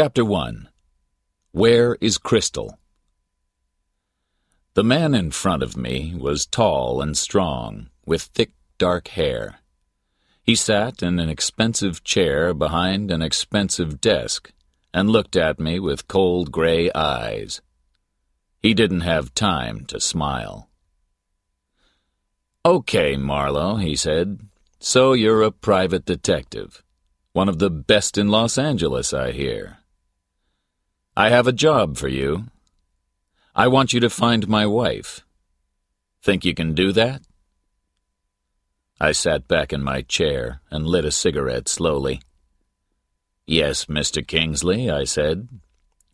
Chapter 1 Where is Crystal? The man in front of me was tall and strong, with thick dark hair. He sat in an expensive chair behind an expensive desk and looked at me with cold gray eyes. He didn't have time to smile. Okay, Marlowe, he said. So you're a private detective. One of the best in Los Angeles, I hear. I have a job for you. I want you to find my wife. Think you can do that? I sat back in my chair and lit a cigarette slowly. Yes, Mr. Kingsley, I said.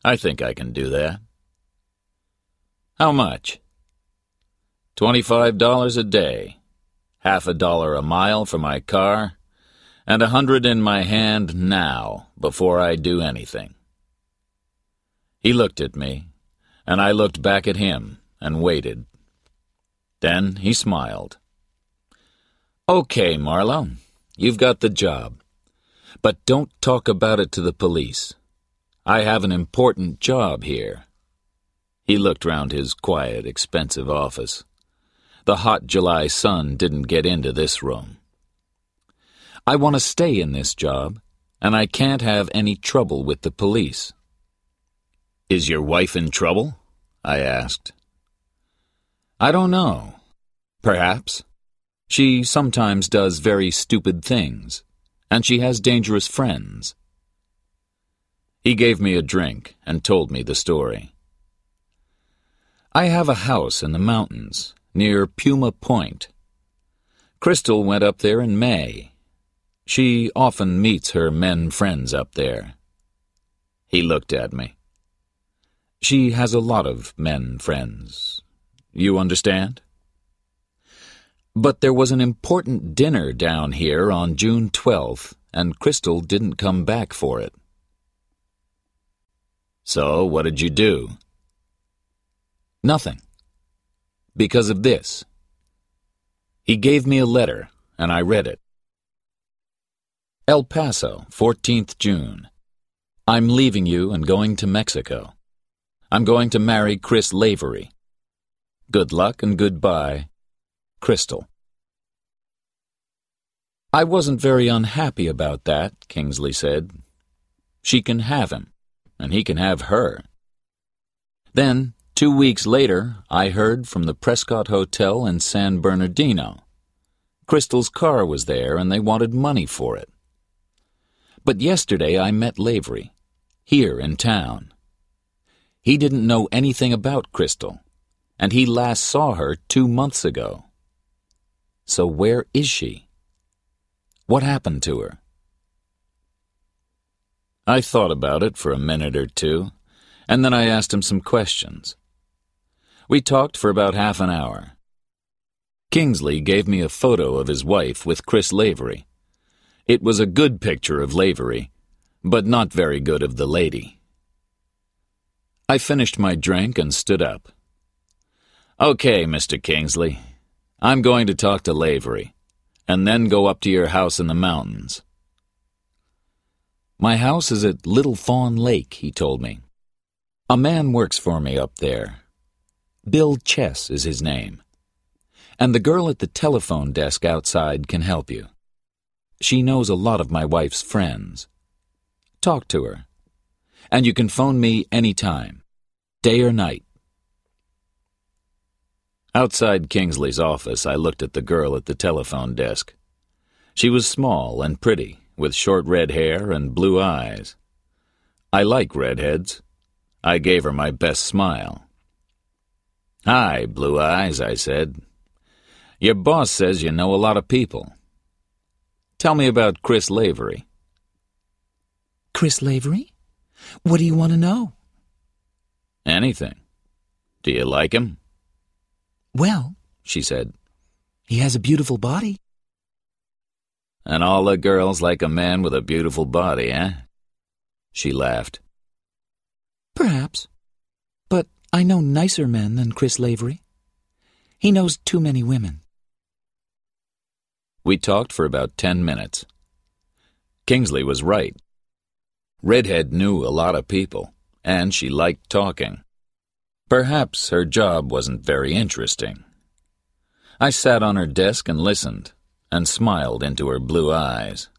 I think I can do that. How much? Twenty-five dollars a day, half a dollar a mile for my car, and a hundred in my hand now before I do anything. He looked at me, and I looked back at him and waited. Then he smiled. Okay, Marlowe, you've got the job. But don't talk about it to the police. I have an important job here. He looked round his quiet, expensive office. The hot July sun didn't get into this room. I want to stay in this job, and I can't have any trouble with the police. Is your wife in trouble? I asked. I don't know. Perhaps. She sometimes does very stupid things, and she has dangerous friends. He gave me a drink and told me the story. I have a house in the mountains, near Puma Point. Crystal went up there in May. She often meets her men friends up there. He looked at me. She has a lot of men friends. You understand? But there was an important dinner down here on June 12th, and Crystal didn't come back for it. So, what did you do? Nothing. Because of this. He gave me a letter, and I read it. El Paso, 14th June. I'm leaving you and going to Mexico. I'm going to marry Chris Lavery. Good luck and goodbye, Crystal. I wasn't very unhappy about that, Kingsley said. She can have him, and he can have her. Then, two weeks later, I heard from the Prescott Hotel in San Bernardino. Crystal's car was there, and they wanted money for it. But yesterday I met Lavery, here in town. He didn't know anything about Crystal, and he last saw her two months ago. So where is she? What happened to her? I thought about it for a minute or two, and then I asked him some questions. We talked for about half an hour. Kingsley gave me a photo of his wife with Chris Lavery. It was a good picture of Lavery, but not very good of the lady. I finished my drink and stood up. Okay, Mr. Kingsley. I'm going to talk to Lavery, and then go up to your house in the mountains. My house is at Little Fawn Lake, he told me. A man works for me up there. Bill Chess is his name. And the girl at the telephone desk outside can help you. She knows a lot of my wife's friends. Talk to her and you can phone me anytime, day or night. Outside Kingsley's office, I looked at the girl at the telephone desk. She was small and pretty, with short red hair and blue eyes. I like redheads. I gave her my best smile. Hi, Blue Eyes, I said. Your boss says you know a lot of people. Tell me about Chris Lavery. Chris Lavery? What do you want to know? Anything. Do you like him? Well, she said, he has a beautiful body. And all the girls like a man with a beautiful body, eh? She laughed. Perhaps. But I know nicer men than Chris Lavery. He knows too many women. We talked for about ten minutes. Kingsley was right. Redhead knew a lot of people, and she liked talking. Perhaps her job wasn't very interesting. I sat on her desk and listened, and smiled into her blue eyes.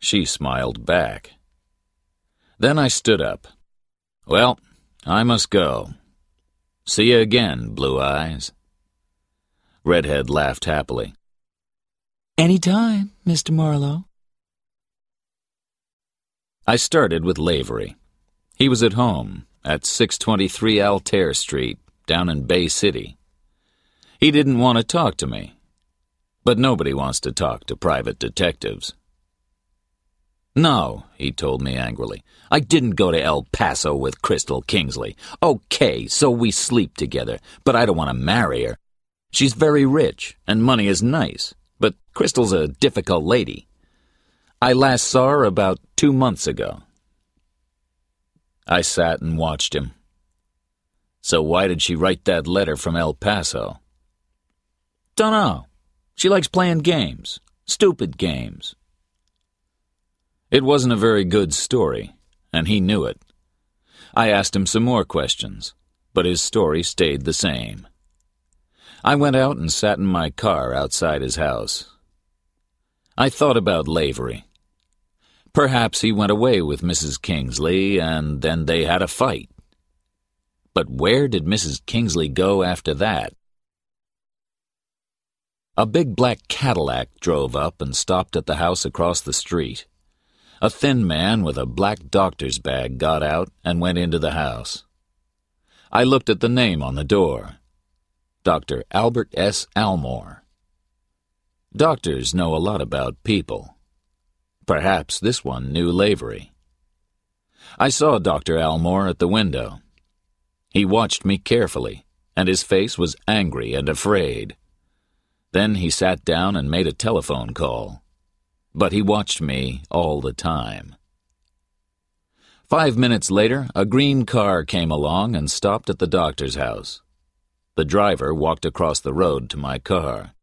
She smiled back. Then I stood up. Well, I must go. See you again, Blue Eyes. Redhead laughed happily. Any time, Mr. Marlowe. I started with Lavery. He was at home at 623 Altair Street, down in Bay City. He didn't want to talk to me. But nobody wants to talk to private detectives. No, he told me angrily. I didn't go to El Paso with Crystal Kingsley. Okay, so we sleep together, but I don't want to marry her. She's very rich, and money is nice, but Crystal's a difficult lady. I last saw her about two months ago. I sat and watched him. So why did she write that letter from El Paso? Dunno. She likes playing games. Stupid games. It wasn't a very good story, and he knew it. I asked him some more questions, but his story stayed the same. I went out and sat in my car outside his house. I thought about Lavery. Perhaps he went away with Mrs. Kingsley and then they had a fight. But where did Mrs. Kingsley go after that? A big black Cadillac drove up and stopped at the house across the street. A thin man with a black doctor's bag got out and went into the house. I looked at the name on the door Dr. Albert S. Almore. Doctors know a lot about people. Perhaps this one knew Lavery. I saw Dr. Almore at the window. He watched me carefully, and his face was angry and afraid. Then he sat down and made a telephone call. But he watched me all the time. Five minutes later, a green car came along and stopped at the doctor's house. The driver walked across the road to my car.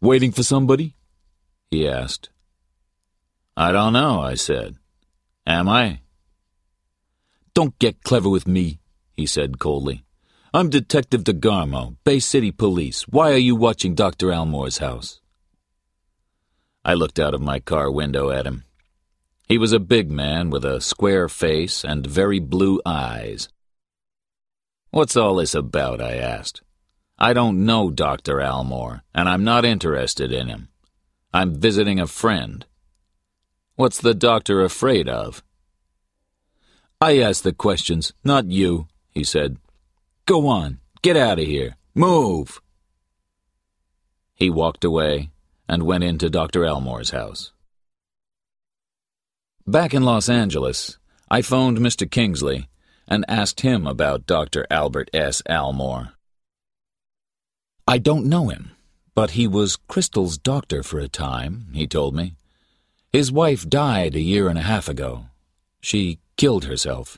Waiting for somebody? he asked. I don't know, I said. Am I? Don't get clever with me, he said coldly. I'm Detective DeGarmo, Bay City Police. Why are you watching Dr. Almore's house? I looked out of my car window at him. He was a big man with a square face and very blue eyes. What's all this about? I asked. I don't know Dr. Almore, and I'm not interested in him. I'm visiting a friend. What's the doctor afraid of? I ask the questions, not you, he said. Go on, get out of here. Move! He walked away and went into Dr. Almore's house. Back in Los Angeles, I phoned Mr. Kingsley and asked him about Dr. Albert S. Almore. I don't know him, but he was Crystal's doctor for a time, he told me. His wife died a year and a half ago. She killed herself.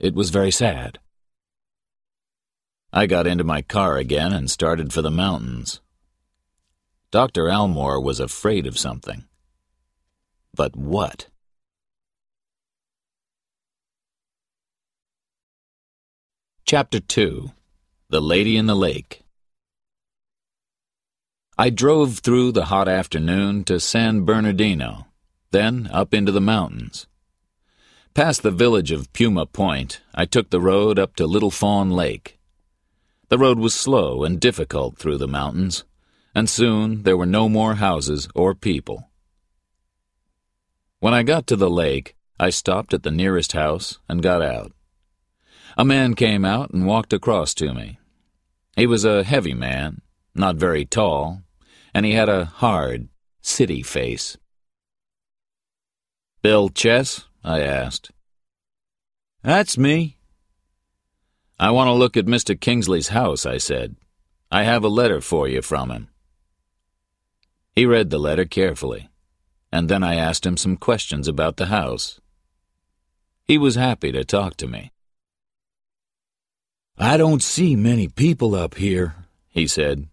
It was very sad. I got into my car again and started for the mountains. Dr. Almore was afraid of something. But what? Chapter 2 The Lady in the Lake I drove through the hot afternoon to San Bernardino, then up into the mountains. Past the village of Puma Point, I took the road up to Little Fawn Lake. The road was slow and difficult through the mountains, and soon there were no more houses or people. When I got to the lake, I stopped at the nearest house and got out. A man came out and walked across to me. He was a heavy man, not very tall, and he had a hard, city face. Bill Chess? I asked. That's me. I want to look at Mr. Kingsley's house, I said. I have a letter for you from him. He read the letter carefully, and then I asked him some questions about the house. He was happy to talk to me. I don't see many people up here, he said.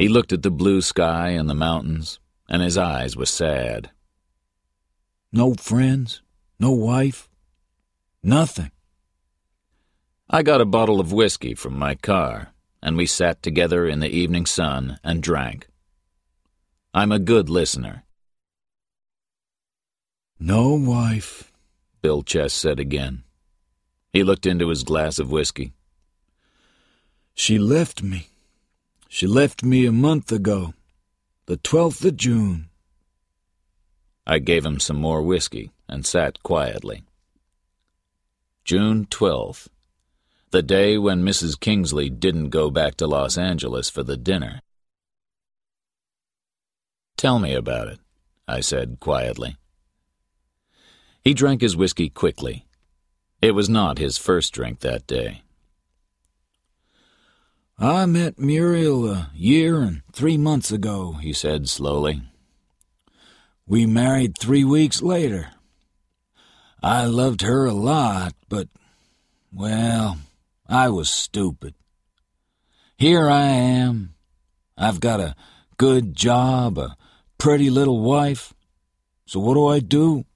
He looked at the blue sky and the mountains, and his eyes were sad. No friends, no wife, nothing. I got a bottle of whiskey from my car, and we sat together in the evening sun and drank. I'm a good listener. No wife, Bill Chess said again. He looked into his glass of whiskey. She left me. She left me a month ago, the 12th of June. I gave him some more whiskey and sat quietly. June 12th, the day when Mrs. Kingsley didn't go back to Los Angeles for the dinner. Tell me about it, I said quietly. He drank his whiskey quickly. It was not his first drink that day. I met Muriel a year and three months ago, he said slowly. We married three weeks later. I loved her a lot, but, well, I was stupid. Here I am. I've got a good job, a pretty little wife. So what do I do?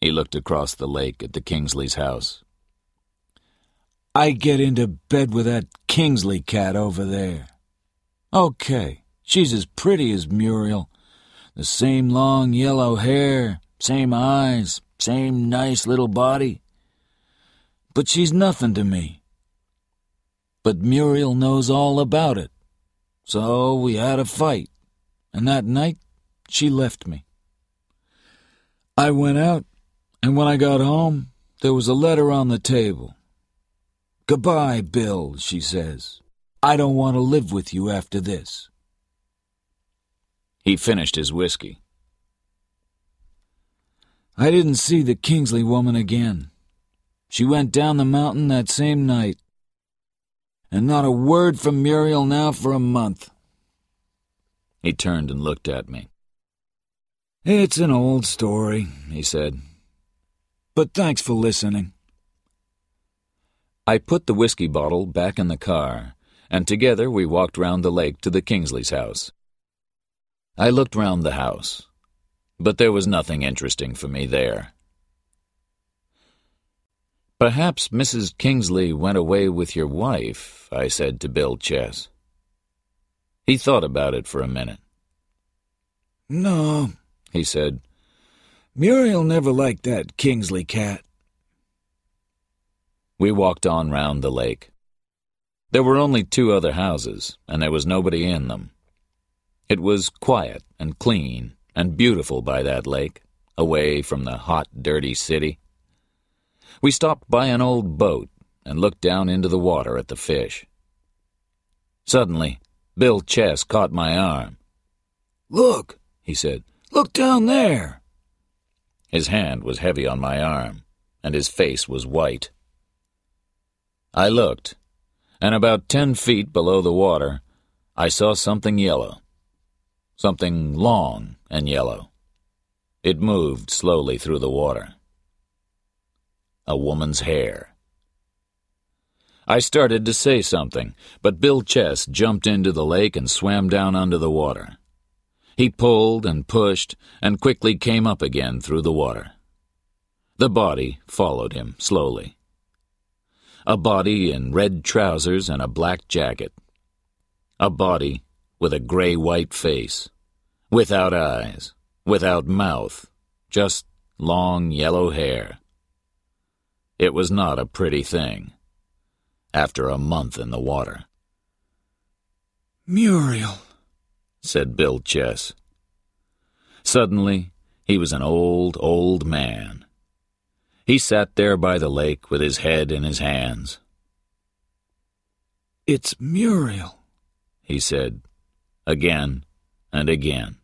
He looked across the lake at the Kingsley's house. I get into bed with that Kingsley cat over there. Okay, she's as pretty as Muriel. The same long yellow hair, same eyes, same nice little body. But she's nothing to me. But Muriel knows all about it. So we had a fight, and that night she left me. I went out, and when I got home, there was a letter on the table. Goodbye, Bill, she says. I don't want to live with you after this. He finished his whiskey. I didn't see the Kingsley woman again. She went down the mountain that same night. And not a word from Muriel now for a month. He turned and looked at me. It's an old story, he said. But thanks for listening. I put the whiskey bottle back in the car, and together we walked round the lake to the Kingsley's house. I looked round the house, but there was nothing interesting for me there. Perhaps Mrs. Kingsley went away with your wife, I said to Bill Chess. He thought about it for a minute. No, he said. Muriel never liked that Kingsley cat. We walked on round the lake. There were only two other houses, and there was nobody in them. It was quiet and clean and beautiful by that lake, away from the hot, dirty city. We stopped by an old boat and looked down into the water at the fish. Suddenly, Bill Chess caught my arm. Look, he said. Look down there. His hand was heavy on my arm, and his face was white. I looked, and about ten feet below the water, I saw something yellow. Something long and yellow. It moved slowly through the water. A woman's hair. I started to say something, but Bill Chess jumped into the lake and swam down under the water. He pulled and pushed and quickly came up again through the water. The body followed him slowly a body in red trousers and a black jacket. A body with a gray-white face, without eyes, without mouth, just long yellow hair. It was not a pretty thing, after a month in the water. Muriel, said Bill Chess. Suddenly, he was an old, old man. He sat there by the lake with his head in his hands. It's Muriel, he said, again and again.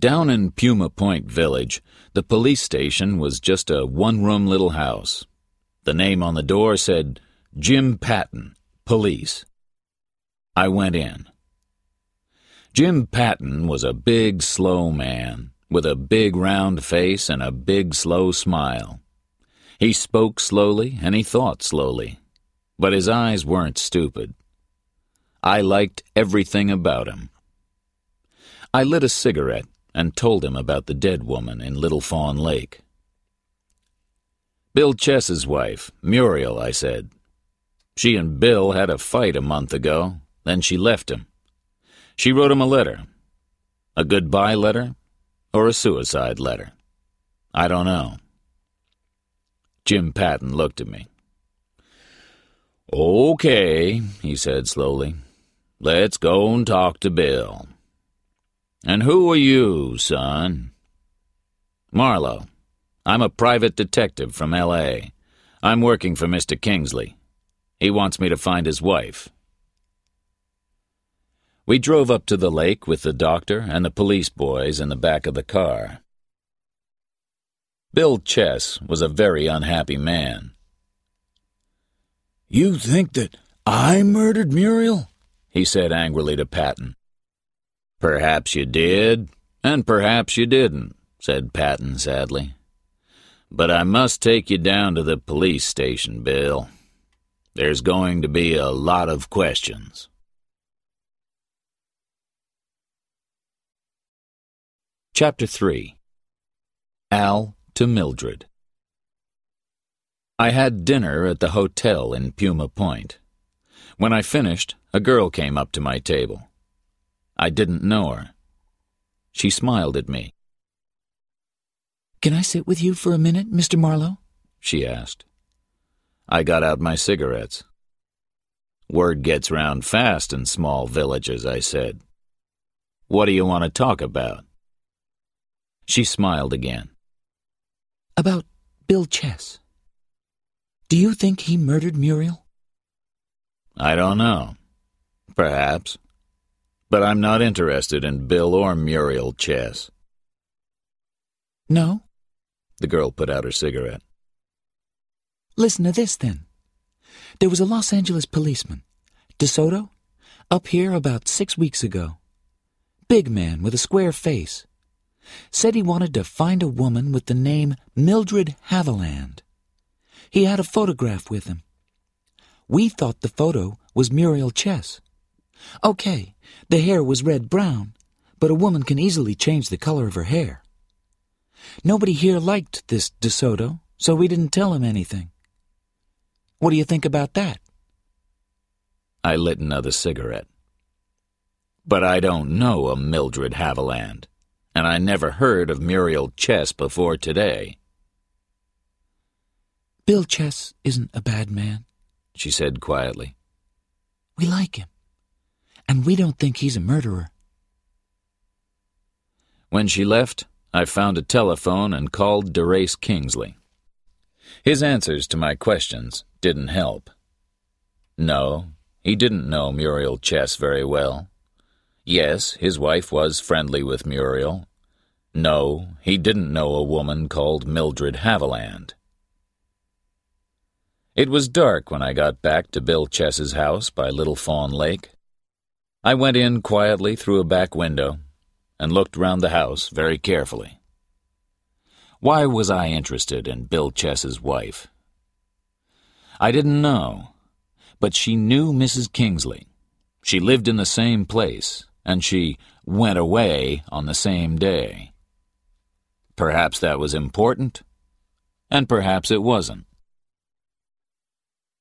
Down in Puma Point Village, the police station was just a one-room little house. The name on the door said, Jim Patton, Police. I went in. Jim Patton was a big, slow man with a big round face and a big slow smile. He spoke slowly and he thought slowly, but his eyes weren't stupid. I liked everything about him. I lit a cigarette and told him about the dead woman in Little Fawn Lake. Bill Chess's wife, Muriel, I said. She and Bill had a fight a month ago, then she left him. She wrote him a letter. A goodbye letter or a suicide letter? I don't know. Jim Patton looked at me. Okay, he said slowly. Let's go and talk to Bill. And who are you, son? Marlowe. I'm a private detective from L.A. I'm working for Mr. Kingsley. He wants me to find his wife. We drove up to the lake with the doctor and the police boys in the back of the car. Bill Chess was a very unhappy man. You think that I murdered Muriel? he said angrily to Patton. Perhaps you did, and perhaps you didn't, said Patton sadly. But I must take you down to the police station, Bill. There's going to be a lot of questions. Chapter 3 Al to Mildred I had dinner at the hotel in Puma Point. When I finished, a girl came up to my table. I didn't know her. She smiled at me. Can I sit with you for a minute, Mr. Marlowe? she asked. I got out my cigarettes. Word gets round fast in small villages, I said. What do you want to talk about? She smiled again. About Bill Chess. Do you think he murdered Muriel? I don't know. Perhaps. But I'm not interested in Bill or Muriel Chess. No? The girl put out her cigarette. Listen to this, then. There was a Los Angeles policeman, DeSoto, up here about six weeks ago. Big man with a square face. Said he wanted to find a woman with the name Mildred Haviland. He had a photograph with him. We thought the photo was Muriel Chess. Okay, the hair was red-brown, but a woman can easily change the color of her hair. Nobody here liked this DeSoto, so we didn't tell him anything. What do you think about that? I lit another cigarette. But I don't know a Mildred Haviland, and I never heard of Muriel Chess before today. Bill Chess isn't a bad man, she said quietly. We like him, and we don't think he's a murderer. When she left, I found a telephone and called DeRace Kingsley. His answers to my questions didn't help. No, he didn't know Muriel Chess very well. Yes, his wife was friendly with Muriel. No, he didn't know a woman called Mildred Haviland. It was dark when I got back to Bill Chess's house by Little Fawn Lake. I went in quietly through a back window and looked round the house very carefully. Why was I interested in Bill Chess's wife? I didn't know, but she knew Mrs. Kingsley. She lived in the same place, and she went away on the same day. Perhaps that was important, and perhaps it wasn't.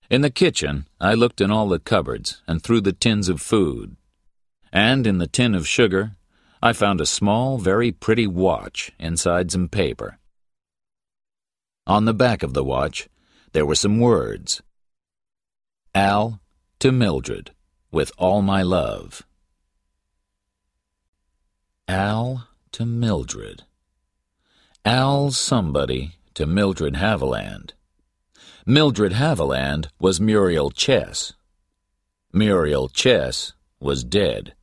In the kitchen, I looked in all the cupboards and through the tins of food. And in the tin of sugar, I found a small, very pretty watch inside some paper. On the back of the watch, there were some words Al to Mildred, with all my love. Al to Mildred. Al somebody to Mildred Haviland. Mildred Haviland was Muriel Chess. Muriel Chess was dead.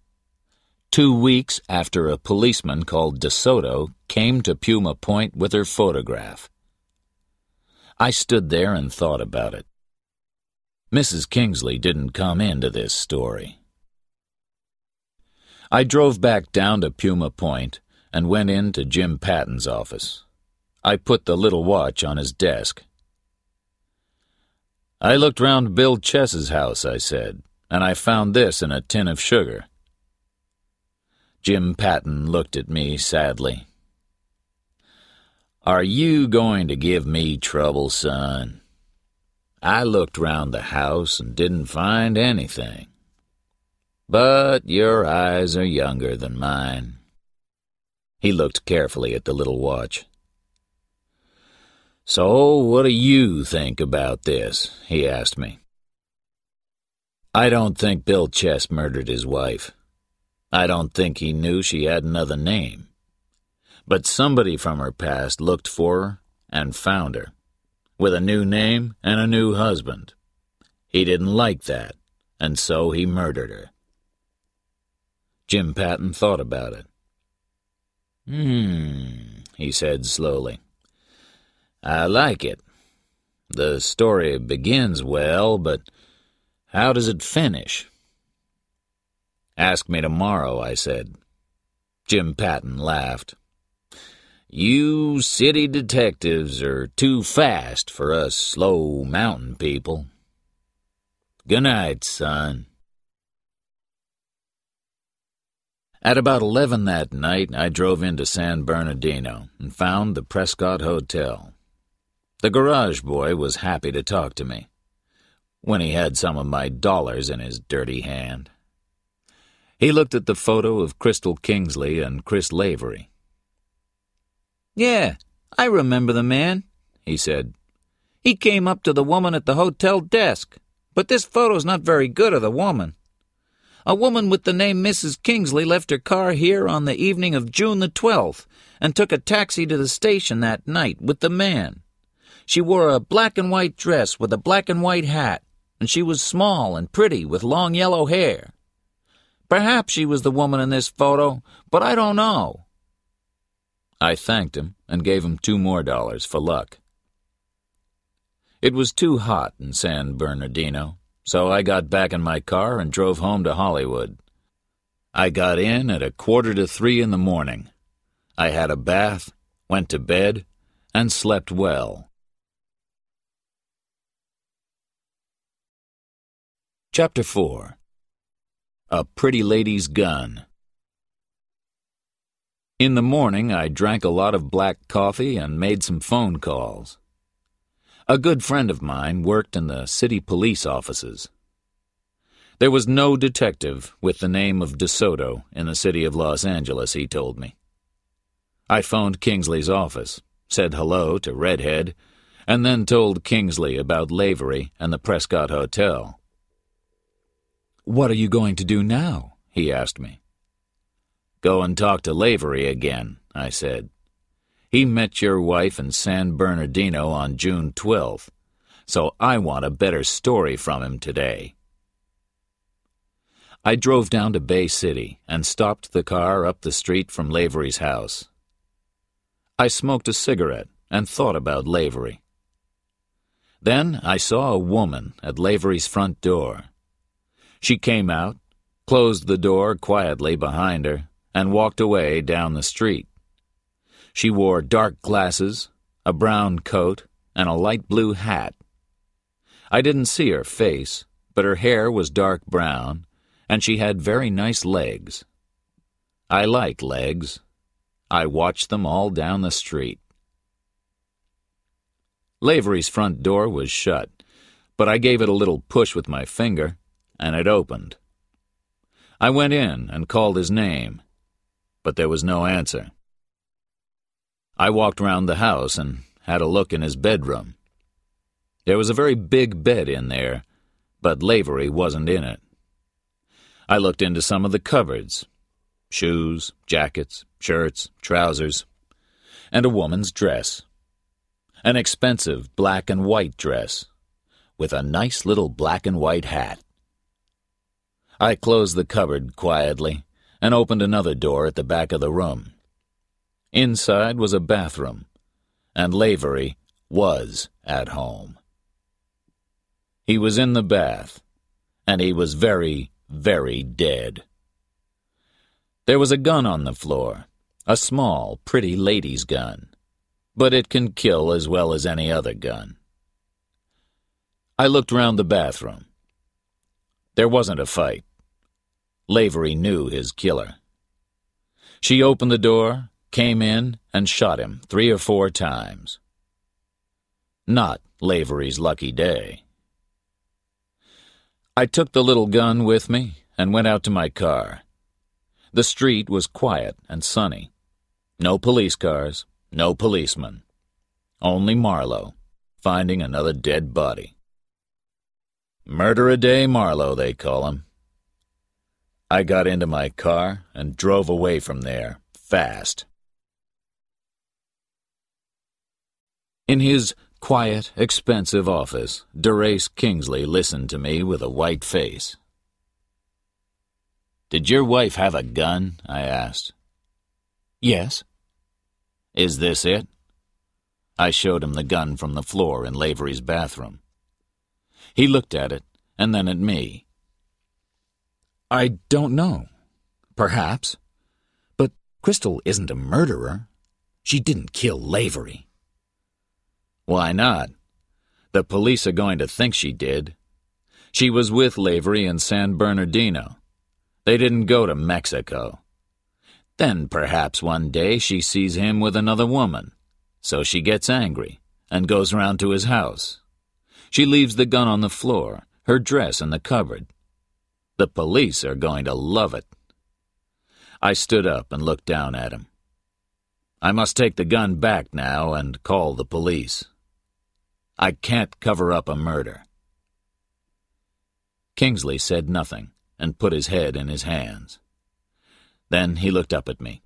Two weeks after a policeman called DeSoto came to Puma Point with her photograph. I stood there and thought about it. Mrs. Kingsley didn't come into this story. I drove back down to Puma Point and went in to Jim Patton's office. I put the little watch on his desk. I looked round Bill Chess's house, I said, and I found this in a tin of sugar. Jim Patton looked at me sadly. Are you going to give me trouble, son? I looked round the house and didn't find anything. But your eyes are younger than mine. He looked carefully at the little watch. So, what do you think about this? he asked me. I don't think Bill Chess murdered his wife. I don't think he knew she had another name. But somebody from her past looked for her and found her, with a new name and a new husband. He didn't like that, and so he murdered her. Jim Patton thought about it. Hmm, he said slowly. I like it. The story begins well, but how does it finish? Ask me tomorrow, I said. Jim Patton laughed. You city detectives are too fast for us slow mountain people. Good night, son. At about eleven that night, I drove into San Bernardino and found the Prescott Hotel. The garage boy was happy to talk to me when he had some of my dollars in his dirty hand. He looked at the photo of Crystal Kingsley and Chris Lavery yeah, I remember the man, he said. He came up to the woman at the hotel desk, but this photo's not very good of the woman. A woman with the name Mrs. Kingsley left her car here on the evening of June the 12th and took a taxi to the station that night with the man. She wore a black and white dress with a black and white hat, and she was small and pretty with long yellow hair. Perhaps she was the woman in this photo, but I don't know. I thanked him and gave him two more dollars for luck. It was too hot in San Bernardino, so I got back in my car and drove home to Hollywood. I got in at a quarter to three in the morning. I had a bath, went to bed, and slept well. Chapter 4 A Pretty Lady's Gun in the morning, I drank a lot of black coffee and made some phone calls. A good friend of mine worked in the city police offices. There was no detective with the name of DeSoto in the city of Los Angeles, he told me. I phoned Kingsley's office, said hello to Redhead, and then told Kingsley about Lavery and the Prescott Hotel. What are you going to do now? he asked me. Go and talk to Lavery again, I said. He met your wife in San Bernardino on June 12th, so I want a better story from him today. I drove down to Bay City and stopped the car up the street from Lavery's house. I smoked a cigarette and thought about Lavery. Then I saw a woman at Lavery's front door. She came out, closed the door quietly behind her, and walked away down the street. She wore dark glasses, a brown coat, and a light blue hat. I didn't see her face, but her hair was dark brown, and she had very nice legs. I like legs. I watched them all down the street. Lavery's front door was shut, but I gave it a little push with my finger, and it opened. I went in and called his name but there was no answer. I walked round the house and had a look in his bedroom. There was a very big bed in there, but Lavery wasn't in it. I looked into some of the cupboards shoes, jackets, shirts, trousers, and a woman's dress. An expensive black and white dress, with a nice little black and white hat. I closed the cupboard quietly and opened another door at the back of the room. Inside was a bathroom, and Lavery was at home. He was in the bath, and he was very, very dead. There was a gun on the floor, a small, pretty lady's gun, but it can kill as well as any other gun. I looked round the bathroom. There wasn't a fight. Lavery knew his killer. She opened the door, came in, and shot him three or four times. Not Lavery's lucky day. I took the little gun with me and went out to my car. The street was quiet and sunny. No police cars, no policemen. Only Marlowe, finding another dead body. Murder a day Marlowe, they call him. I got into my car and drove away from there, fast. In his quiet, expensive office, Derace Kingsley listened to me with a white face. Did your wife have a gun? I asked. Yes. Is this it? I showed him the gun from the floor in Lavery's bathroom. He looked at it and then at me. I don't know. Perhaps. But Crystal isn't a murderer. She didn't kill Lavery. Why not? The police are going to think she did. She was with Lavery in San Bernardino. They didn't go to Mexico. Then perhaps one day she sees him with another woman, so she gets angry and goes round to his house. She leaves the gun on the floor, her dress in the cupboard. The police are going to love it. I stood up and looked down at him. I must take the gun back now and call the police. I can't cover up a murder. Kingsley said nothing and put his head in his hands. Then he looked up at me.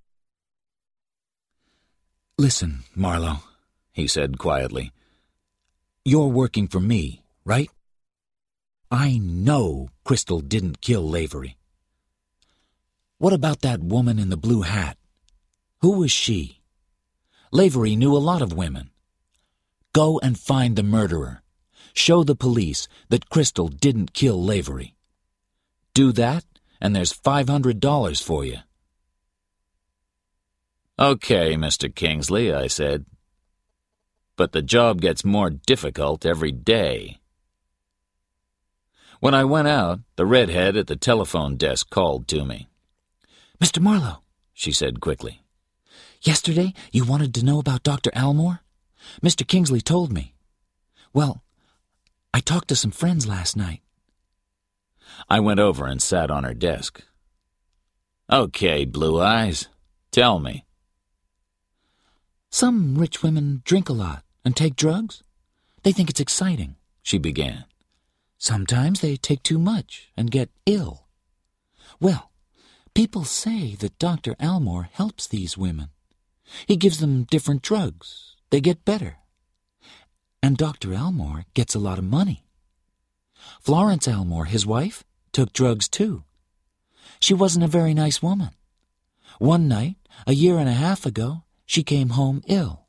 Listen, Marlowe, he said quietly. You're working for me, right? I know Crystal didn't kill Lavery. What about that woman in the blue hat? Who was she? Lavery knew a lot of women. Go and find the murderer. Show the police that Crystal didn't kill Lavery. Do that, and there's $500 for you. Okay, Mr. Kingsley, I said. But the job gets more difficult every day. When I went out, the redhead at the telephone desk called to me. Mr. Marlowe, she said quickly. Yesterday you wanted to know about Dr. Almore? Mr. Kingsley told me. Well, I talked to some friends last night. I went over and sat on her desk. Okay, Blue Eyes, tell me. Some rich women drink a lot and take drugs. They think it's exciting, she began. Sometimes they take too much and get ill. Well, people say that Dr. Almore helps these women. He gives them different drugs they get better. And Dr. Almore gets a lot of money. Florence Almore, his wife, took drugs too. She wasn't a very nice woman. One night, a year and a half ago, she came home ill.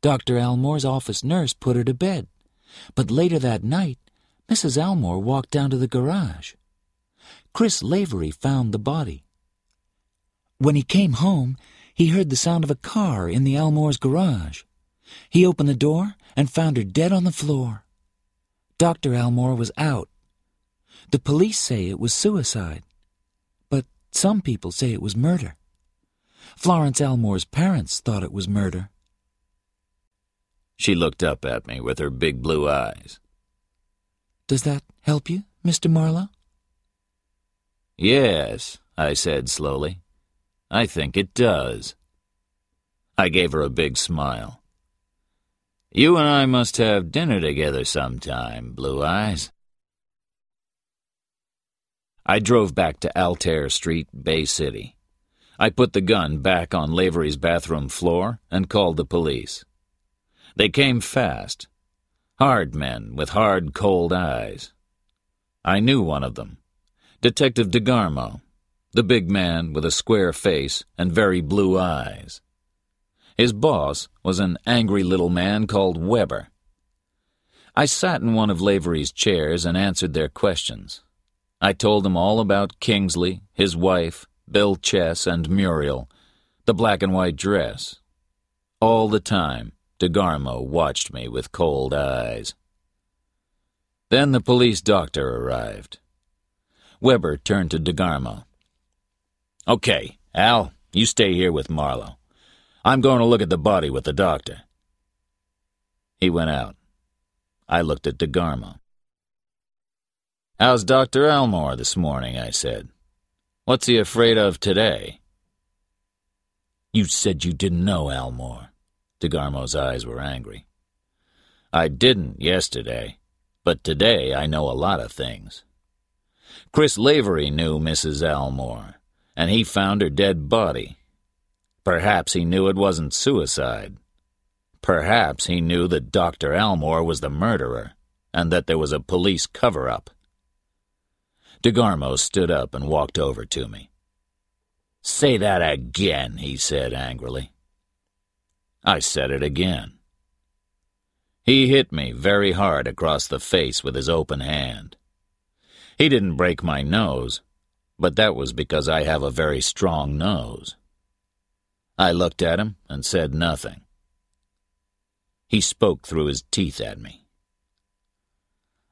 Dr. Almore's office nurse put her to bed, but later that night, Mrs. Almore walked down to the garage. Chris Lavery found the body. When he came home, he heard the sound of a car in the Almore's garage. He opened the door and found her dead on the floor. Dr. Almore was out. The police say it was suicide, but some people say it was murder. Florence Almore's parents thought it was murder. She looked up at me with her big blue eyes. Does that help you, Mr. Marlowe? Yes, I said slowly. I think it does. I gave her a big smile. You and I must have dinner together sometime, Blue Eyes. I drove back to Altair Street, Bay City. I put the gun back on Lavery's bathroom floor and called the police. They came fast. Hard men with hard, cold eyes. I knew one of them. Detective DeGarmo, the big man with a square face and very blue eyes. His boss was an angry little man called Weber. I sat in one of Lavery's chairs and answered their questions. I told them all about Kingsley, his wife, Bill Chess, and Muriel, the black and white dress. All the time, DeGarmo watched me with cold eyes. Then the police doctor arrived. Weber turned to DeGarmo. Okay, Al, You stay here with Marlowe. I'm going to look at the body with the doctor. He went out. I looked at DeGarmo. How's Dr. Almore this morning? I said. What's he afraid of today? You said you didn't know Almore. DeGarmo's eyes were angry. I didn't yesterday, but today I know a lot of things. Chris Lavery knew Mrs. Almore, and he found her dead body. Perhaps he knew it wasn't suicide. Perhaps he knew that Dr. Almore was the murderer, and that there was a police cover-up. DeGarmo stood up and walked over to me. Say that again, he said angrily. I said it again. He hit me very hard across the face with his open hand. He didn't break my nose, but that was because I have a very strong nose. I looked at him and said nothing. He spoke through his teeth at me.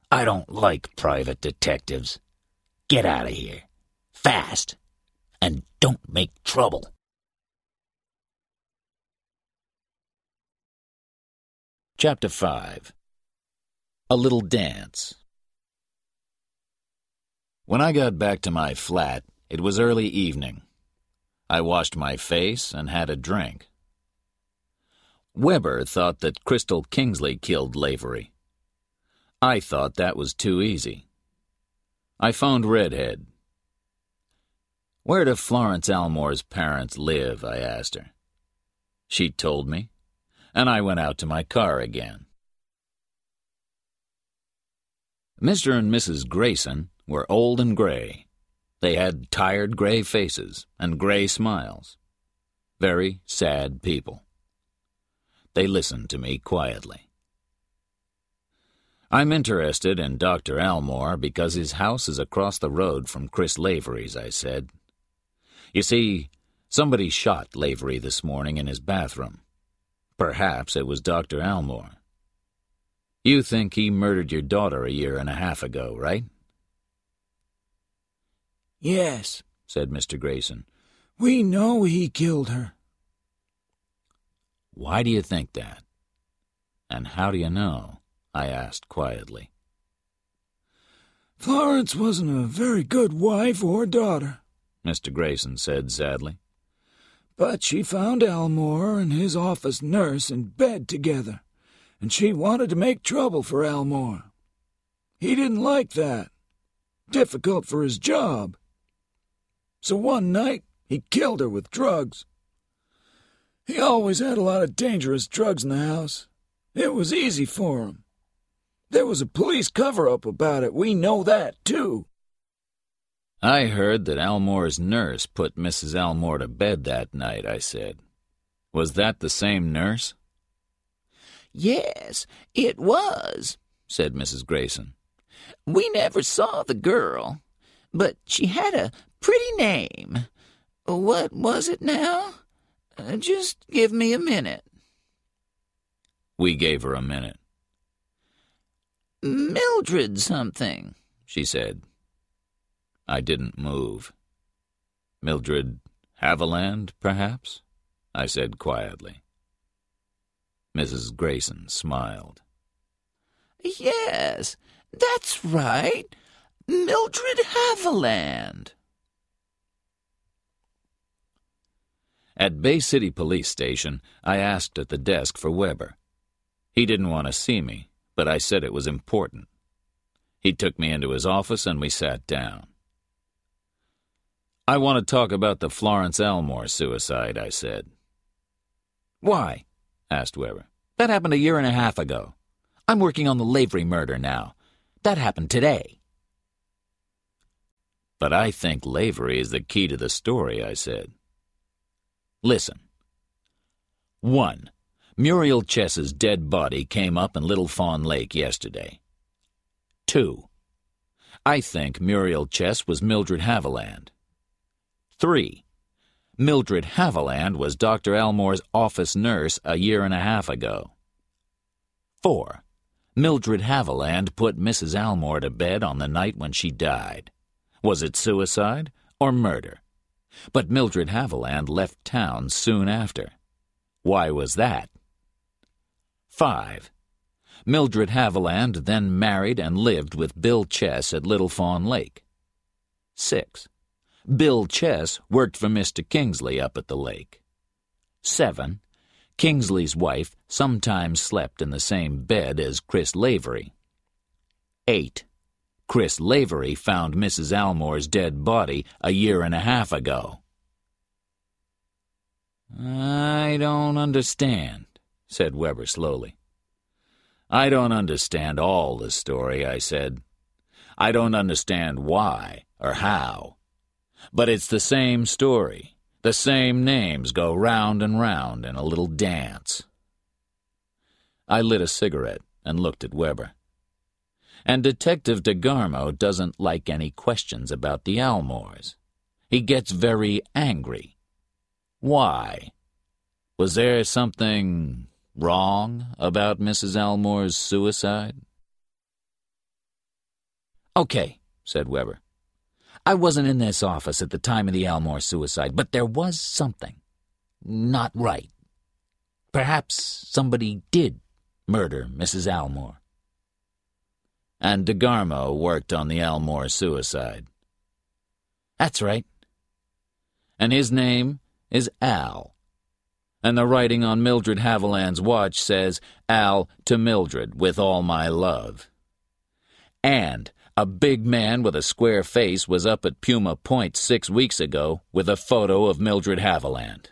I don't like private detectives. Get out of here. Fast. And don't make trouble. Chapter 5 A Little Dance When I got back to my flat, it was early evening. I washed my face and had a drink. Weber thought that Crystal Kingsley killed Lavery. I thought that was too easy. I phoned Redhead. Where do Florence Almore's parents live? I asked her. She told me and I went out to my car again. Mr. and Mrs. Grayson were old and gray. They had tired gray faces and gray smiles. Very sad people. They listened to me quietly. I'm interested in Dr. Almore because his house is across the road from Chris Lavery's, I said. You see, somebody shot Lavery this morning in his bathroom. Perhaps it was Dr. Almore. You think he murdered your daughter a year and a half ago, right? Yes, said Mr. Grayson. We know he killed her. Why do you think that? And how do you know? I asked quietly. Florence wasn't a very good wife or daughter, Mr. Grayson said sadly. But she found Almore and his office nurse in bed together, and she wanted to make trouble for Almore. He didn't like that. Difficult for his job. So one night, he killed her with drugs. He always had a lot of dangerous drugs in the house. It was easy for him. There was a police cover-up about it. We know that, too. I heard that Almore's nurse put Mrs. Almore to bed that night, I said. Was that the same nurse? Yes, it was, said Mrs. Grayson. We never saw the girl, but she had a pretty name. What was it now? Uh, just give me a minute. We gave her a minute. Mildred something, she said. I didn't move. Mildred Haviland, perhaps? I said quietly. Mrs. Grayson smiled. Yes, that's right. Mildred Haviland. At Bay City Police Station, I asked at the desk for Weber. He didn't want to see me, but I said it was important. He took me into his office and we sat down. I want to talk about the Florence Almore suicide, I said. Why? asked Weber. That happened a year and a half ago. I'm working on the Lavery murder now. That happened today. But I think Lavery is the key to the story, I said. Listen. 1. Muriel Chess's dead body came up in Little Fawn Lake yesterday. 2. I think Muriel Chess was Mildred Haviland. 3. Mildred Haviland was Dr. Almore's office nurse a year and a half ago. 4. Mildred Haviland put Mrs. Almore to bed on the night when she died. Was it suicide or murder? But Mildred Haviland left town soon after. Why was that? 5. Mildred Haviland then married and lived with Bill Chess at Little Fawn Lake. 6. Bill Chess worked for Mr. Kingsley up at the lake. 7. Kingsley's wife sometimes slept in the same bed as Chris Lavery. 8. Chris Lavery found Mrs. Almore's dead body a year and a half ago. I don't understand, said Weber slowly. I don't understand all the story, I said. I don't understand why or how. But it's the same story. The same names go round and round in a little dance. I lit a cigarette and looked at Weber. And Detective DeGarmo doesn't like any questions about the Almores. He gets very angry. Why? Was there something wrong about Mrs. Almore's suicide? Okay, said Weber. I wasn't in this office at the time of the Almore suicide, but there was something not right. Perhaps somebody did murder Mrs. Almore. And DeGarmo worked on the Almore suicide. That's right. And his name is Al. And the writing on Mildred Haviland's watch says, Al to Mildred, with all my love. And a big man with a square face was up at Puma Point six weeks ago with a photo of Mildred Haviland.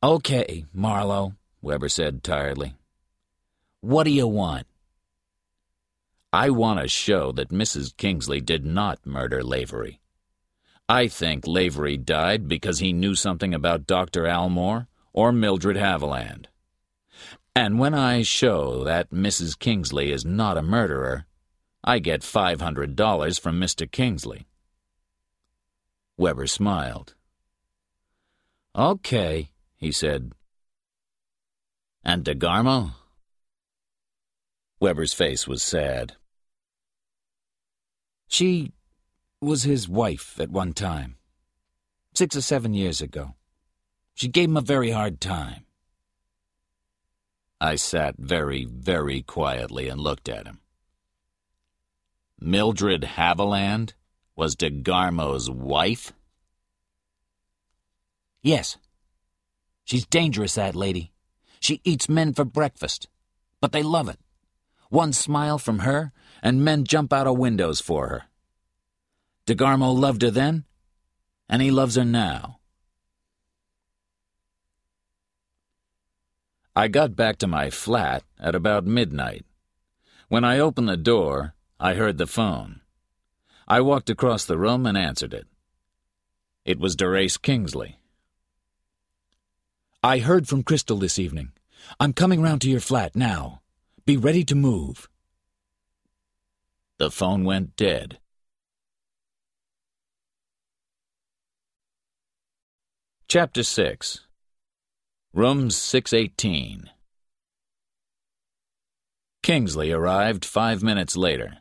Okay, Marlowe, Weber said tiredly. What do you want? I want to show that Mrs. Kingsley did not murder Lavery. I think Lavery died because he knew something about Dr. Almore or Mildred Haviland. And when I show that Mrs. Kingsley is not a murderer, I get $500 from Mr. Kingsley. Weber smiled. Okay, he said. And DeGarmo? Weber's face was sad. She was his wife at one time. Six or seven years ago. She gave him a very hard time. I sat very, very quietly and looked at him. Mildred Haviland was DeGarmo's wife? Yes. She's dangerous, that lady. She eats men for breakfast. But they love it. One smile from her, and men jump out of windows for her. DeGarmo loved her then, and he loves her now. I got back to my flat at about midnight. When I opened the door, I heard the phone. I walked across the room and answered it. It was Derace Kingsley. I heard from Crystal this evening. I'm coming round to your flat now. Be ready to move. The phone went dead. Chapter 6 Room 618. Kingsley arrived five minutes later.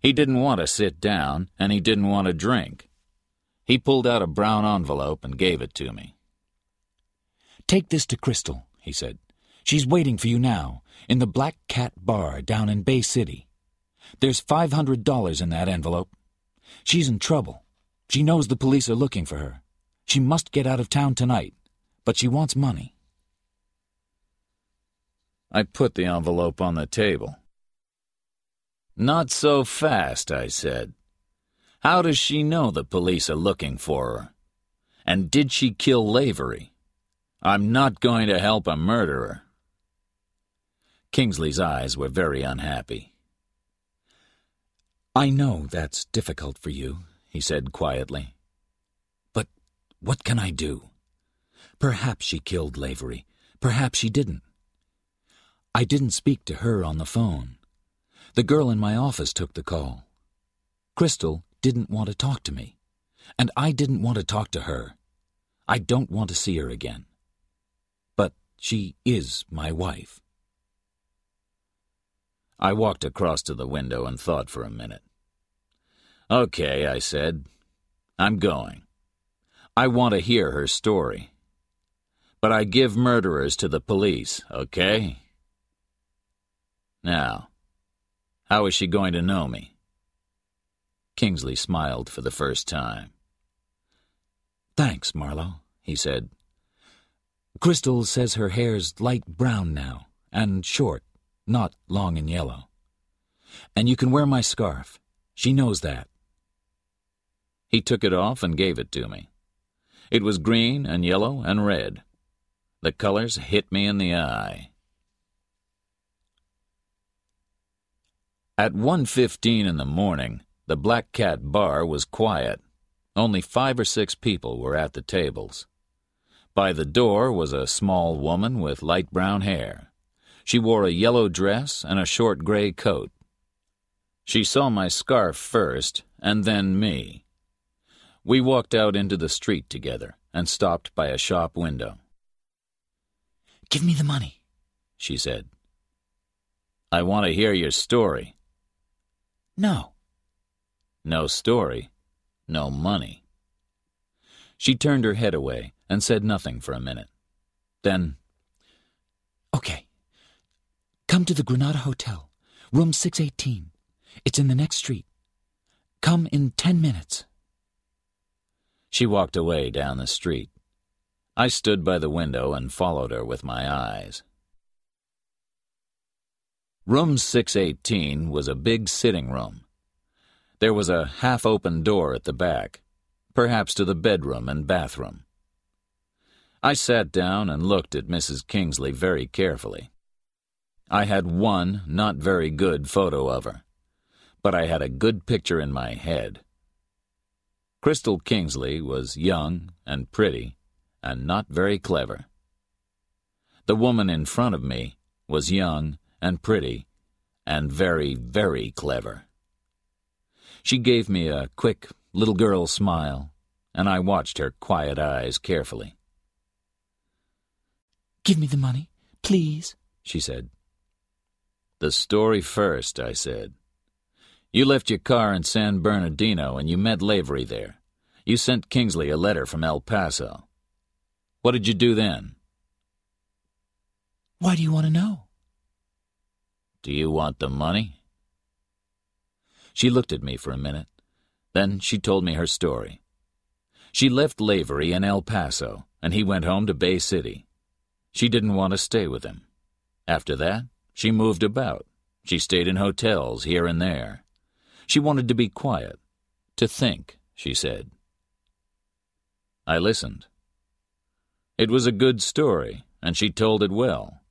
He didn't want to sit down, and he didn't want to drink. He pulled out a brown envelope and gave it to me. Take this to Crystal, he said. She's waiting for you now, in the Black Cat Bar down in Bay City. There's $500 in that envelope. She's in trouble. She knows the police are looking for her. She must get out of town tonight, but she wants money. I put the envelope on the table. Not so fast, I said. How does she know the police are looking for her? And did she kill Lavery? I'm not going to help a murderer. Kingsley's eyes were very unhappy. I know that's difficult for you, he said quietly. But what can I do? Perhaps she killed Lavery. Perhaps she didn't. I didn't speak to her on the phone. The girl in my office took the call. Crystal didn't want to talk to me, and I didn't want to talk to her. I don't want to see her again. But she is my wife. I walked across to the window and thought for a minute. Okay, I said. I'm going. I want to hear her story. But I give murderers to the police, okay? Now, how is she going to know me? Kingsley smiled for the first time. Thanks, Marlowe, he said. Crystal says her hair's light brown now, and short, not long and yellow. And you can wear my scarf. She knows that. He took it off and gave it to me. It was green and yellow and red. The colors hit me in the eye. At 1.15 in the morning, the Black Cat Bar was quiet. Only five or six people were at the tables. By the door was a small woman with light brown hair. She wore a yellow dress and a short gray coat. She saw my scarf first, and then me. We walked out into the street together and stopped by a shop window. Give me the money, she said. I want to hear your story. No. No story, no money. She turned her head away and said nothing for a minute. Then, Okay. Come to the Granada Hotel, room 618. It's in the next street. Come in ten minutes. She walked away down the street. I stood by the window and followed her with my eyes. Room 618 was a big sitting room. There was a half open door at the back, perhaps to the bedroom and bathroom. I sat down and looked at Mrs. Kingsley very carefully. I had one not very good photo of her, but I had a good picture in my head. Crystal Kingsley was young and pretty and not very clever. The woman in front of me was young and pretty and very, very clever. She gave me a quick little girl smile, and I watched her quiet eyes carefully. Give me the money, please, she said. The story first, I said. You left your car in San Bernardino and you met Lavery there. You sent Kingsley a letter from El Paso. What did you do then? Why do you want to know? Do you want the money? She looked at me for a minute. Then she told me her story. She left Lavery in El Paso, and he went home to Bay City. She didn't want to stay with him. After that, she moved about. She stayed in hotels here and there. She wanted to be quiet, to think, she said. I listened. It was a good story, and she told it well.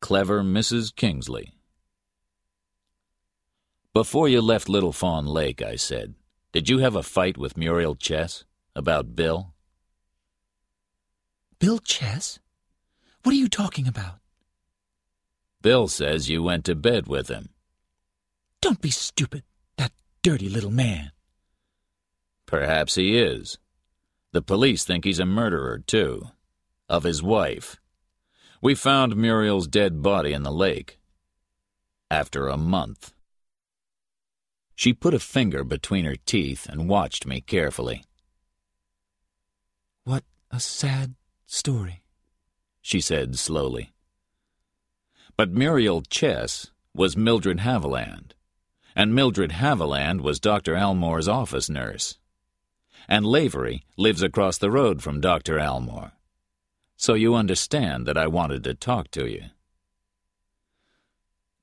Clever Mrs. Kingsley. Before you left Little Fawn Lake, I said, did you have a fight with Muriel Chess about Bill? Bill Chess? What are you talking about? Bill says you went to bed with him. Don't be stupid, that dirty little man. Perhaps he is. The police think he's a murderer, too. Of his wife. We found Muriel's dead body in the lake. After a month. She put a finger between her teeth and watched me carefully. What a sad story, she said slowly. But Muriel Chess was Mildred Haviland, and Mildred Haviland was Dr. Almore's office nurse. And Lavery lives across the road from Dr. Almore. So you understand that I wanted to talk to you.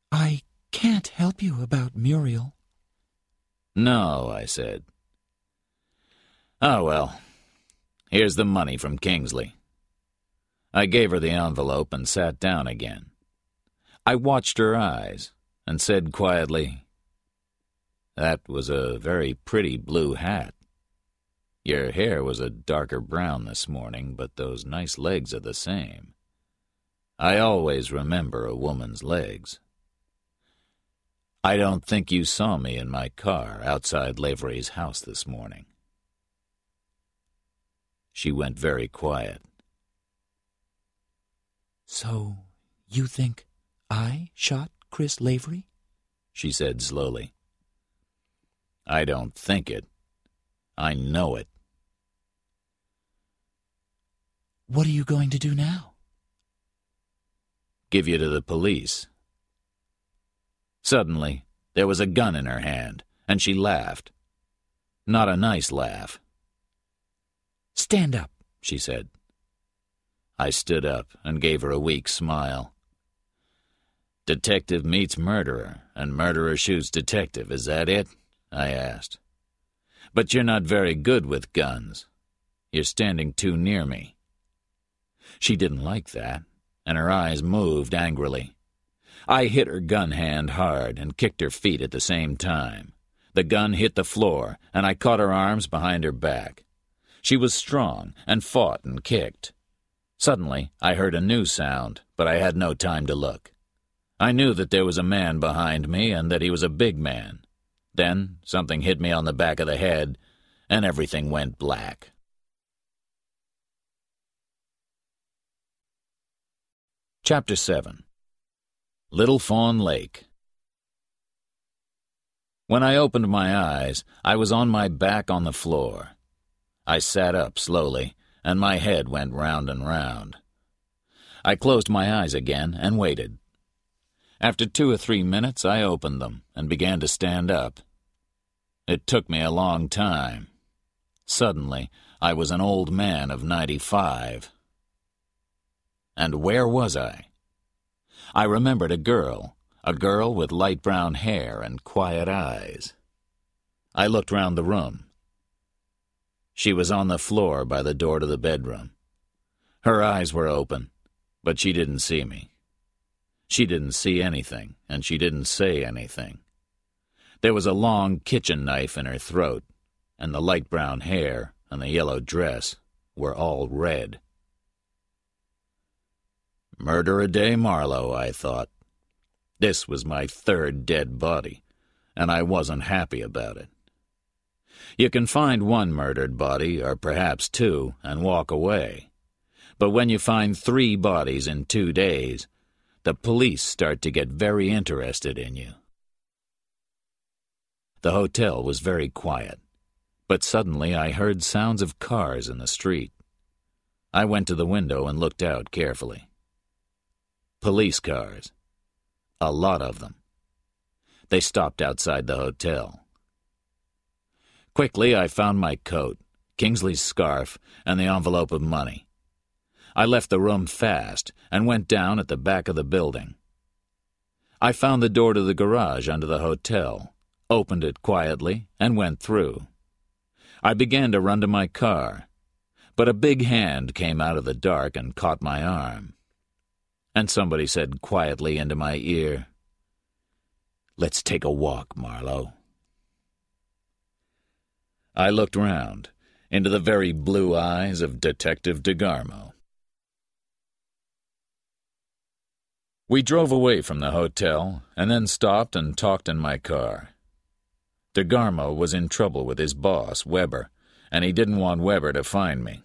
I can't help you about Muriel. No, I said. Oh, well. Here's the money from Kingsley. I gave her the envelope and sat down again. I watched her eyes and said quietly, That was a very pretty blue hat. Your hair was a darker brown this morning, but those nice legs are the same. I always remember a woman's legs. I don't think you saw me in my car outside Lavery's house this morning. She went very quiet. So, you think I shot Chris Lavery? She said slowly. I don't think it. I know it. What are you going to do now? Give you to the police. Suddenly, there was a gun in her hand, and she laughed. Not a nice laugh. Stand up, she said. I stood up and gave her a weak smile. Detective meets murderer, and murderer shoots detective, is that it? I asked. But you're not very good with guns. You're standing too near me. She didn't like that, and her eyes moved angrily. I hit her gun hand hard and kicked her feet at the same time. The gun hit the floor, and I caught her arms behind her back. She was strong and fought and kicked. Suddenly, I heard a new sound, but I had no time to look. I knew that there was a man behind me and that he was a big man. Then something hit me on the back of the head, and everything went black. Chapter 7 Little Fawn Lake When I opened my eyes, I was on my back on the floor. I sat up slowly, and my head went round and round. I closed my eyes again and waited. After two or three minutes, I opened them and began to stand up. It took me a long time. Suddenly, I was an old man of ninety-five. And where was I? I remembered a girl, a girl with light brown hair and quiet eyes. I looked round the room. She was on the floor by the door to the bedroom. Her eyes were open, but she didn't see me. She didn't see anything, and she didn't say anything. There was a long kitchen knife in her throat, and the light brown hair and the yellow dress were all red. Murder a day Marlowe, I thought. This was my third dead body, and I wasn't happy about it. You can find one murdered body, or perhaps two, and walk away. But when you find three bodies in two days, the police start to get very interested in you. The hotel was very quiet, but suddenly I heard sounds of cars in the street. I went to the window and looked out carefully. Police cars. A lot of them. They stopped outside the hotel. Quickly, I found my coat, Kingsley's scarf, and the envelope of money. I left the room fast and went down at the back of the building. I found the door to the garage under the hotel, opened it quietly, and went through. I began to run to my car, but a big hand came out of the dark and caught my arm and somebody said quietly into my ear, Let's take a walk, Marlowe. I looked round, into the very blue eyes of Detective DeGarmo. We drove away from the hotel and then stopped and talked in my car. DeGarmo was in trouble with his boss, Weber, and he didn't want Weber to find me.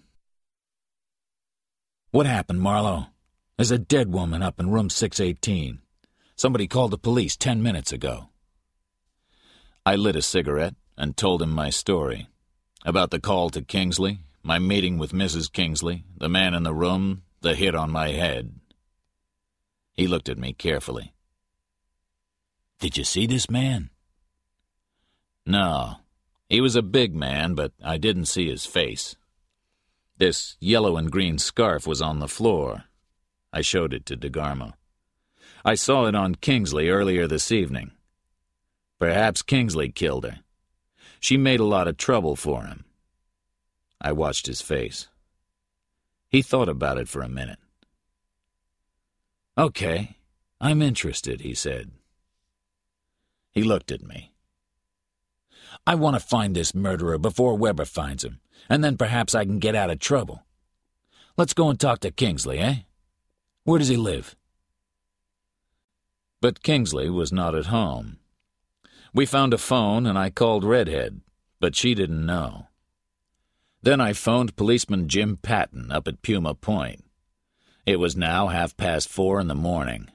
What happened, Marlowe? There's a dead woman up in room 618. Somebody called the police ten minutes ago. I lit a cigarette and told him my story. About the call to Kingsley, my meeting with Mrs. Kingsley, the man in the room, the hit on my head. He looked at me carefully. Did you see this man? No. He was a big man, but I didn't see his face. This yellow and green scarf was on the floor, I showed it to DeGarmo. I saw it on Kingsley earlier this evening. Perhaps Kingsley killed her. She made a lot of trouble for him. I watched his face. He thought about it for a minute. Okay, I'm interested, he said. He looked at me. I want to find this murderer before Weber finds him, and then perhaps I can get out of trouble. Let's go and talk to Kingsley, eh? Where does he live? But Kingsley was not at home. We found a phone and I called Redhead, but she didn't know. Then I phoned policeman Jim Patton up at Puma Point. It was now half past four in the morning.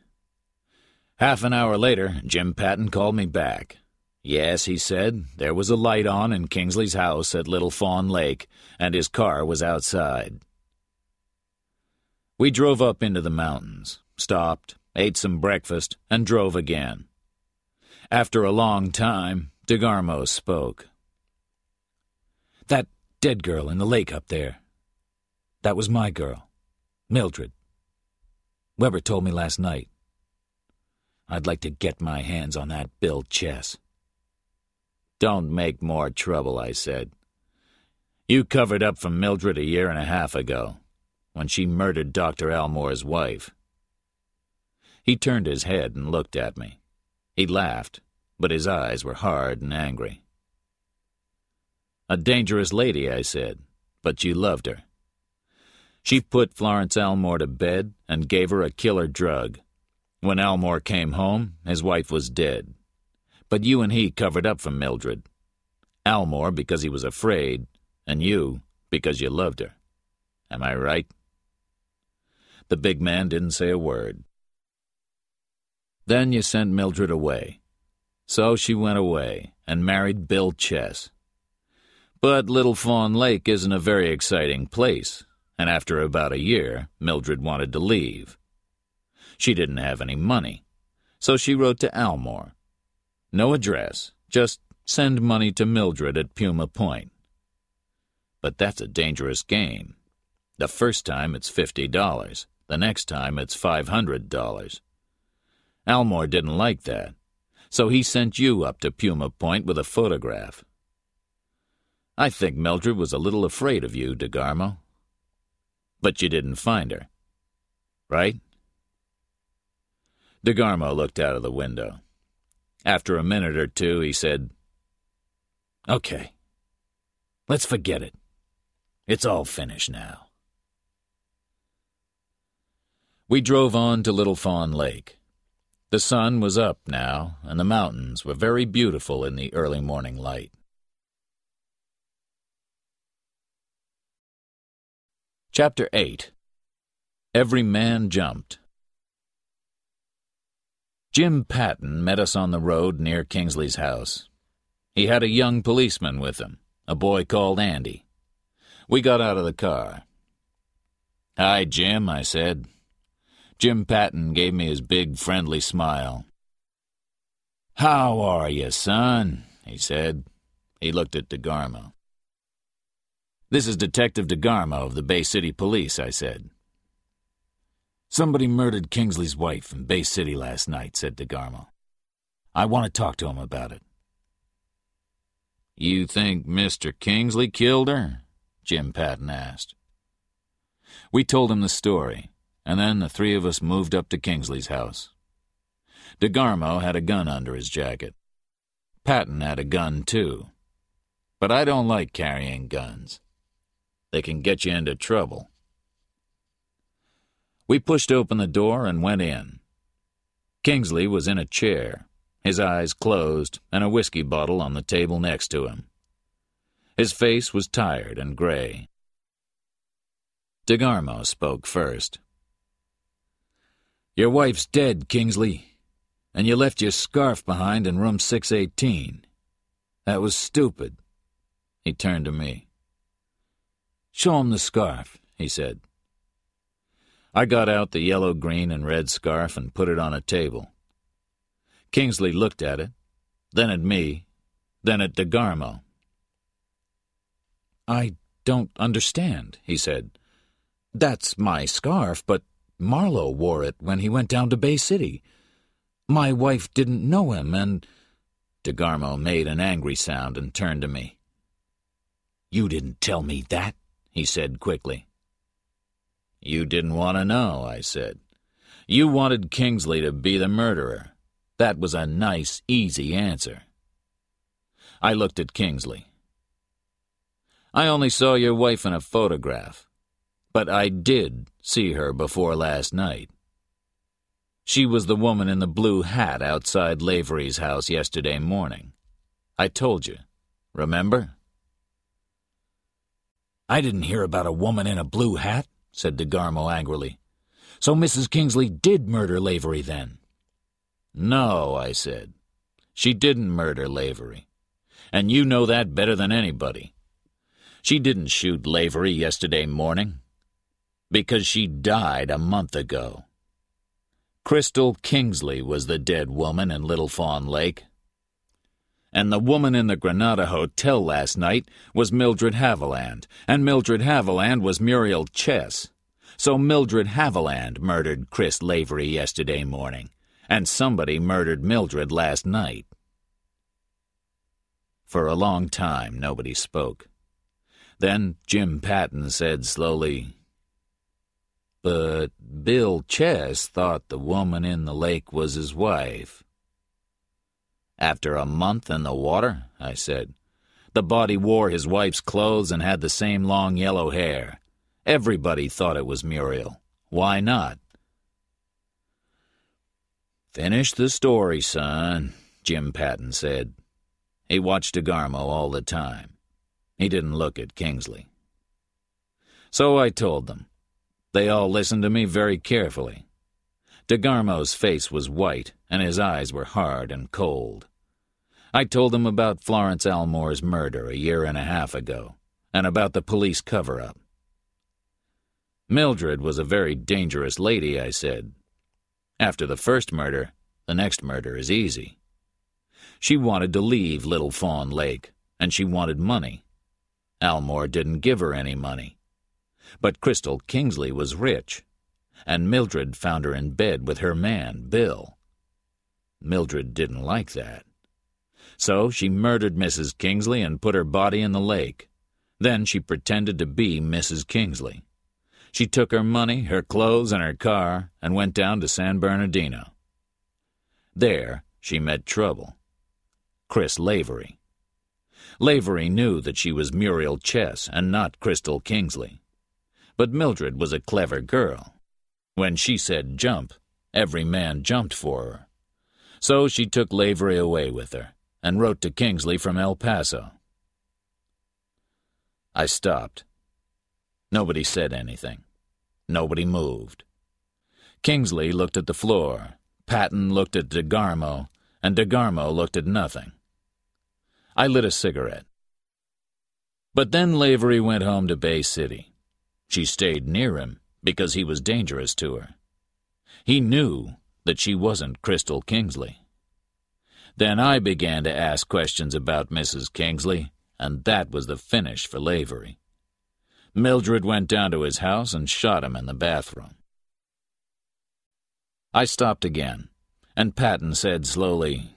Half an hour later, Jim Patton called me back. Yes, he said, there was a light on in Kingsley's house at Little Fawn Lake, and his car was outside. We drove up into the mountains, stopped, ate some breakfast, and drove again. After a long time, DeGarmo spoke. That dead girl in the lake up there. That was my girl, Mildred. Weber told me last night. I'd like to get my hands on that Bill Chess. Don't make more trouble, I said. You covered up for Mildred a year and a half ago, when she murdered Dr. Almore's wife. He turned his head and looked at me. He laughed, but his eyes were hard and angry. A dangerous lady, I said, but you loved her. She put Florence Almore to bed and gave her a killer drug. When Almore came home, his wife was dead. But you and he covered up for Mildred. Almore because he was afraid, and you because you loved her. Am I right? The big man didn't say a word. Then you sent Mildred away. So she went away and married Bill Chess. But Little Fawn Lake isn't a very exciting place, and after about a year, Mildred wanted to leave. She didn't have any money, so she wrote to Almore. No address, just send money to Mildred at Puma Point. But that's a dangerous game. The first time it's $50, the next time it's $500. Almore didn't like that, so he sent you up to Puma Point with a photograph. I think Mildred was a little afraid of you, DeGarmo. But you didn't find her, right? DeGarmo looked out of the window. After a minute or two, he said, Okay, let's forget it. It's all finished now. We drove on to Little Fawn Lake. The sun was up now, and the mountains were very beautiful in the early morning light. Chapter 8 Every Man Jumped Jim Patton met us on the road near Kingsley's house. He had a young policeman with him, a boy called Andy. We got out of the car. Hi, Jim, I said. Jim Patton gave me his big, friendly smile. How are you, son? he said. He looked at DeGarmo. This is Detective DeGarmo of the Bay City Police, I said. Somebody murdered Kingsley's wife in Bay City last night, said DeGarmo. I want to talk to him about it. You think Mr. Kingsley killed her? Jim Patton asked. We told him the story, and then the three of us moved up to Kingsley's house. DeGarmo had a gun under his jacket. Patton had a gun, too. But I don't like carrying guns. They can get you into trouble. We pushed open the door and went in. Kingsley was in a chair, his eyes closed, and a whiskey bottle on the table next to him. His face was tired and gray. DeGarmo spoke first. Your wife's dead, Kingsley, and you left your scarf behind in room 618. That was stupid. He turned to me. Show him the scarf, he said. I got out the yellow, green, and red scarf and put it on a table. Kingsley looked at it, then at me, then at DeGarmo. I don't understand, he said. That's my scarf, but Marlowe wore it when he went down to Bay City. My wife didn't know him, and... DeGarmo made an angry sound and turned to me. You didn't tell me that, he said quickly. You didn't want to know, I said. You wanted Kingsley to be the murderer. That was a nice, easy answer. I looked at Kingsley. I only saw your wife in a photograph, but I did see her before last night. She was the woman in the blue hat outside Lavery's house yesterday morning. I told you, remember? I didn't hear about a woman in a blue hat said DeGarmo angrily. So Mrs. Kingsley did murder Lavery then? No, I said. She didn't murder Lavery. And you know that better than anybody. She didn't shoot Lavery yesterday morning. Because she died a month ago. Crystal Kingsley was the dead woman in Little Fawn Lake. And the woman in the Granada Hotel last night was Mildred Haviland, and Mildred Haviland was Muriel Chess. So Mildred Haviland murdered Chris Lavery yesterday morning, and somebody murdered Mildred last night. For a long time, nobody spoke. Then Jim Patton said slowly, But Bill Chess thought the woman in the lake was his wife. After a month in the water, I said. The body wore his wife's clothes and had the same long yellow hair. Everybody thought it was Muriel. Why not? Finish the story, son, Jim Patton said. He watched DeGarmo all the time. He didn't look at Kingsley. So I told them. They all listened to me very carefully. DeGarmo's face was white, and his eyes were hard and cold. I told him about Florence Almore's murder a year and a half ago, and about the police cover up. Mildred was a very dangerous lady, I said. After the first murder, the next murder is easy. She wanted to leave Little Fawn Lake, and she wanted money. Almore didn't give her any money. But Crystal Kingsley was rich, and Mildred found her in bed with her man, Bill. Mildred didn't like that. So she murdered Mrs. Kingsley and put her body in the lake. Then she pretended to be Mrs. Kingsley. She took her money, her clothes, and her car and went down to San Bernardino. There, she met trouble. Chris Lavery. Lavery knew that she was Muriel Chess and not Crystal Kingsley. But Mildred was a clever girl. When she said jump, every man jumped for her. So she took Lavery away with her and wrote to Kingsley from El Paso. I stopped. Nobody said anything. Nobody moved. Kingsley looked at the floor, Patton looked at DeGarmo, and DeGarmo looked at nothing. I lit a cigarette. But then Lavery went home to Bay City. She stayed near him because he was dangerous to her. He knew that she wasn't Crystal Kingsley. Then I began to ask questions about Mrs. Kingsley, and that was the finish for Lavery. Mildred went down to his house and shot him in the bathroom. I stopped again, and Patton said slowly,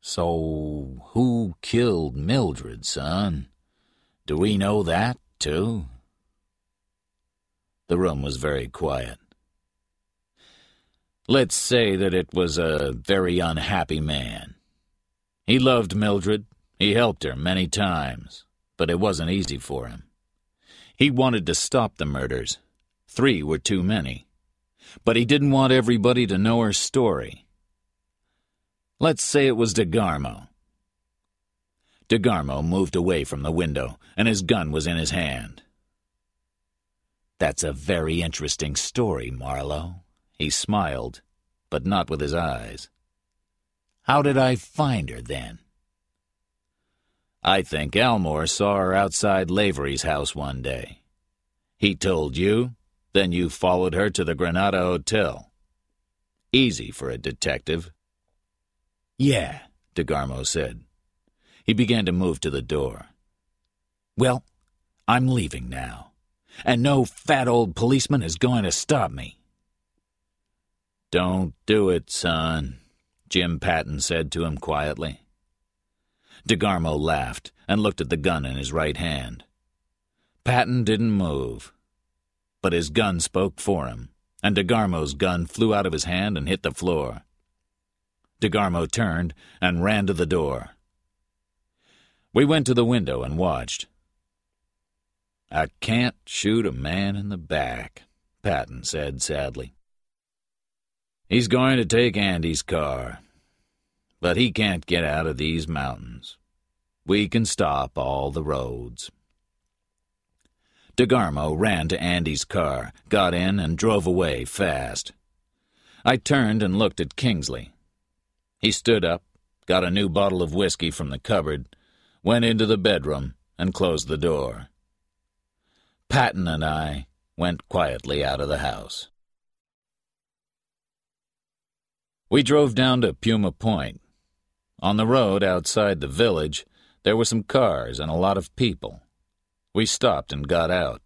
So who killed Mildred, son? Do we know that, too? The room was very quiet. Let's say that it was a very unhappy man. He loved Mildred, he helped her many times, but it wasn't easy for him. He wanted to stop the murders. Three were too many. But he didn't want everybody to know her story. Let's say it was DeGarmo. DeGarmo moved away from the window, and his gun was in his hand. That's a very interesting story, Marlowe. He smiled, but not with his eyes. How did I find her, then? I think Almore saw her outside Lavery's house one day. He told you, then you followed her to the Granada Hotel. Easy for a detective. Yeah, DeGarmo said. He began to move to the door. Well, I'm leaving now, and no fat old policeman is going to stop me. Don't do it, son, Jim Patton said to him quietly. DeGarmo laughed and looked at the gun in his right hand. Patton didn't move. But his gun spoke for him, and DeGarmo's gun flew out of his hand and hit the floor. DeGarmo turned and ran to the door. We went to the window and watched. I can't shoot a man in the back, Patton said sadly. He's going to take Andy's car, but he can't get out of these mountains. We can stop all the roads. DeGarmo ran to Andy's car, got in, and drove away fast. I turned and looked at Kingsley. He stood up, got a new bottle of whiskey from the cupboard, went into the bedroom, and closed the door. Patton and I went quietly out of the house. We drove down to Puma Point. On the road outside the village, there were some cars and a lot of people. We stopped and got out.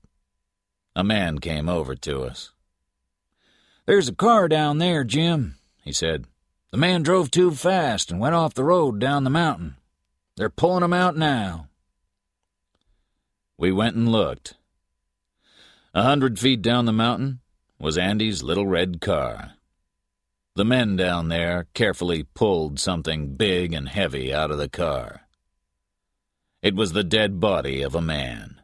A man came over to us. There's a car down there, Jim, he said. The man drove too fast and went off the road down the mountain. They're pulling him out now. We went and looked. A hundred feet down the mountain was Andy's little red car. The men down there carefully pulled something big and heavy out of the car. It was the dead body of a man.